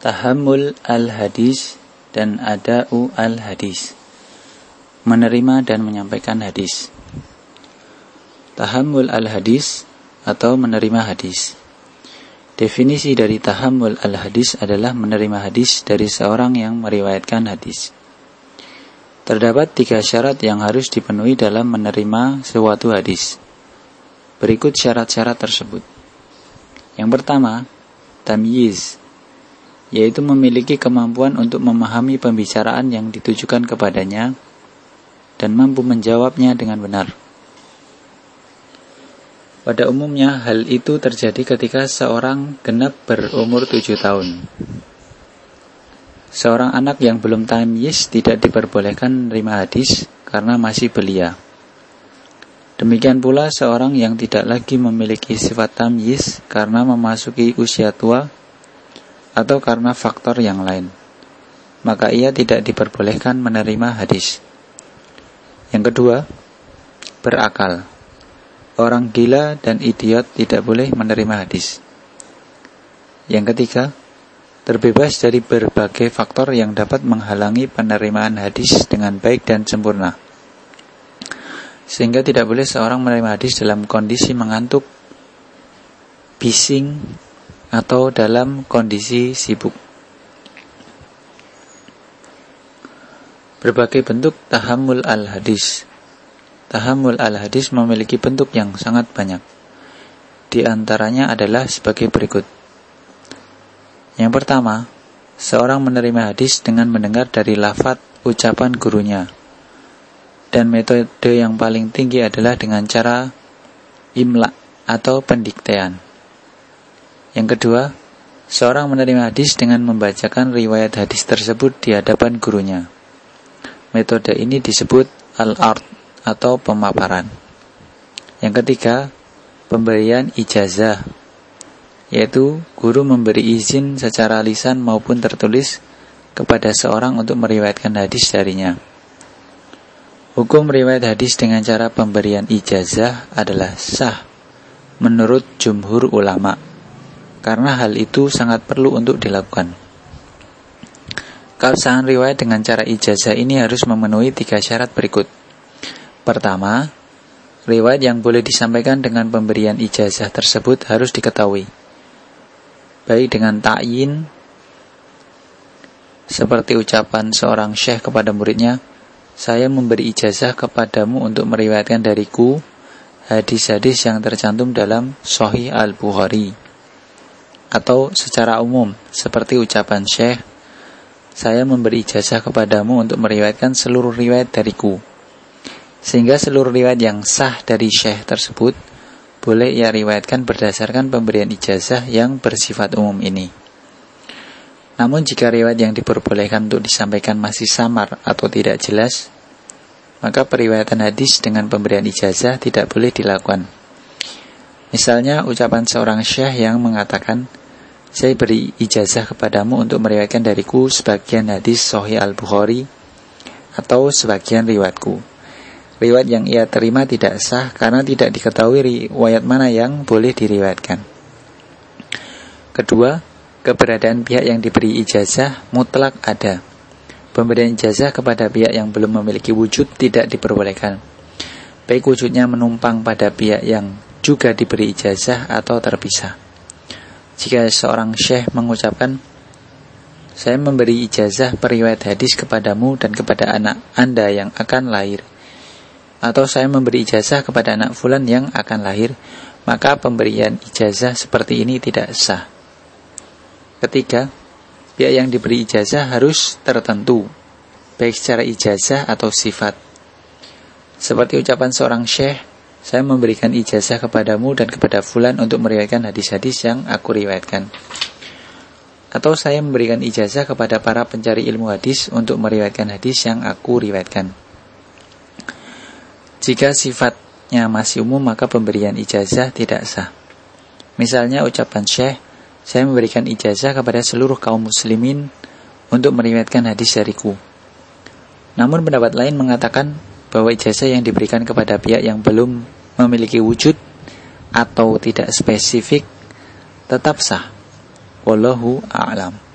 Tahammul al-hadis dan ada'u al-hadis. Menerima dan menyampaikan hadis. Tahammul al-hadis atau menerima hadis. Definisi dari tahammul al-hadis adalah menerima hadis dari seorang yang meriwayatkan hadis. Terdapat tiga syarat yang harus dipenuhi dalam menerima suatu hadis. Berikut syarat-syarat tersebut. Yang pertama, tamyiz yaitu memiliki kemampuan untuk memahami pembicaraan yang ditujukan kepadanya dan mampu menjawabnya dengan benar. Pada umumnya, hal itu terjadi ketika seorang genap berumur tujuh tahun. Seorang anak yang belum tamyiz tidak diperbolehkan menerima hadis karena masih belia. Demikian pula seorang yang tidak lagi memiliki sifat tamyiz karena memasuki usia tua atau karena faktor yang lain, maka ia tidak diperbolehkan menerima hadis. Yang kedua, berakal. Orang gila dan idiot tidak boleh menerima hadis. Yang ketiga, terbebas dari berbagai faktor yang dapat menghalangi penerimaan hadis dengan baik dan sempurna. Sehingga tidak boleh seorang menerima hadis dalam kondisi mengantuk, bising, atau dalam kondisi sibuk. Berbagai bentuk tahammul al-hadis. Tahammul al-hadis memiliki bentuk yang sangat banyak. Di antaranya adalah sebagai berikut. Yang pertama, seorang menerima hadis dengan mendengar dari lafat ucapan gurunya. Dan metode yang paling tinggi adalah dengan cara imla atau pendiktean. Yang kedua, seorang menerima hadis dengan membacakan riwayat hadis tersebut di hadapan gurunya. Metode ini disebut al-art atau pemaparan. Yang ketiga, pemberian ijazah, yaitu guru memberi izin secara lisan maupun tertulis kepada seorang untuk meriwayatkan hadis darinya. Hukum riwayat hadis dengan cara pemberian ijazah adalah sah menurut jumhur ulama karena hal itu sangat perlu untuk dilakukan. Keabsahan riwayat dengan cara ijazah ini harus memenuhi tiga syarat berikut. Pertama, riwayat yang boleh disampaikan dengan pemberian ijazah tersebut harus diketahui. Baik dengan ta'yin, seperti ucapan seorang syekh kepada muridnya, saya memberi ijazah kepadamu untuk meriwayatkan dariku hadis-hadis yang tercantum dalam Sahih Al-Bukhari atau secara umum seperti ucapan Syekh saya memberi ijazah kepadamu untuk meriwayatkan seluruh riwayat dariku. Sehingga seluruh riwayat yang sah dari Syekh tersebut boleh ia riwayatkan berdasarkan pemberian ijazah yang bersifat umum ini. Namun jika riwayat yang diperbolehkan untuk disampaikan masih samar atau tidak jelas maka periwayatan hadis dengan pemberian ijazah tidak boleh dilakukan. Misalnya ucapan seorang syekh yang mengatakan, saya beri ijazah kepadamu untuk meriwayatkan dariku sebagian hadis Sahih Al-Bukhari atau sebagian riwayatku. Riwayat yang ia terima tidak sah karena tidak diketahui riwayat mana yang boleh diriwayatkan. Kedua, keberadaan pihak yang diberi ijazah mutlak ada. Pemberian ijazah kepada pihak yang belum memiliki wujud tidak diperbolehkan. Baik wujudnya menumpang pada pihak yang juga diberi ijazah atau terpisah. Jika seorang syekh mengucapkan, saya memberi ijazah periwayat hadis kepadamu dan kepada anak anda yang akan lahir. Atau saya memberi ijazah kepada anak fulan yang akan lahir, maka pemberian ijazah seperti ini tidak sah. Ketiga, pihak yang diberi ijazah harus tertentu, baik secara ijazah atau sifat. Seperti ucapan seorang syekh, saya memberikan ijazah kepadamu dan kepada fulan untuk meriwayatkan hadis-hadis yang aku riwayatkan. Atau saya memberikan ijazah kepada para pencari ilmu hadis untuk meriwayatkan hadis yang aku riwayatkan. Jika sifatnya masih umum maka pemberian ijazah tidak sah. Misalnya ucapan Syekh, saya memberikan ijazah kepada seluruh kaum muslimin untuk meriwayatkan hadis dariku. Namun pendapat lain mengatakan bahwa ijazah yang diberikan kepada pihak yang belum memiliki wujud atau tidak spesifik tetap sah. Wallahu a'lam.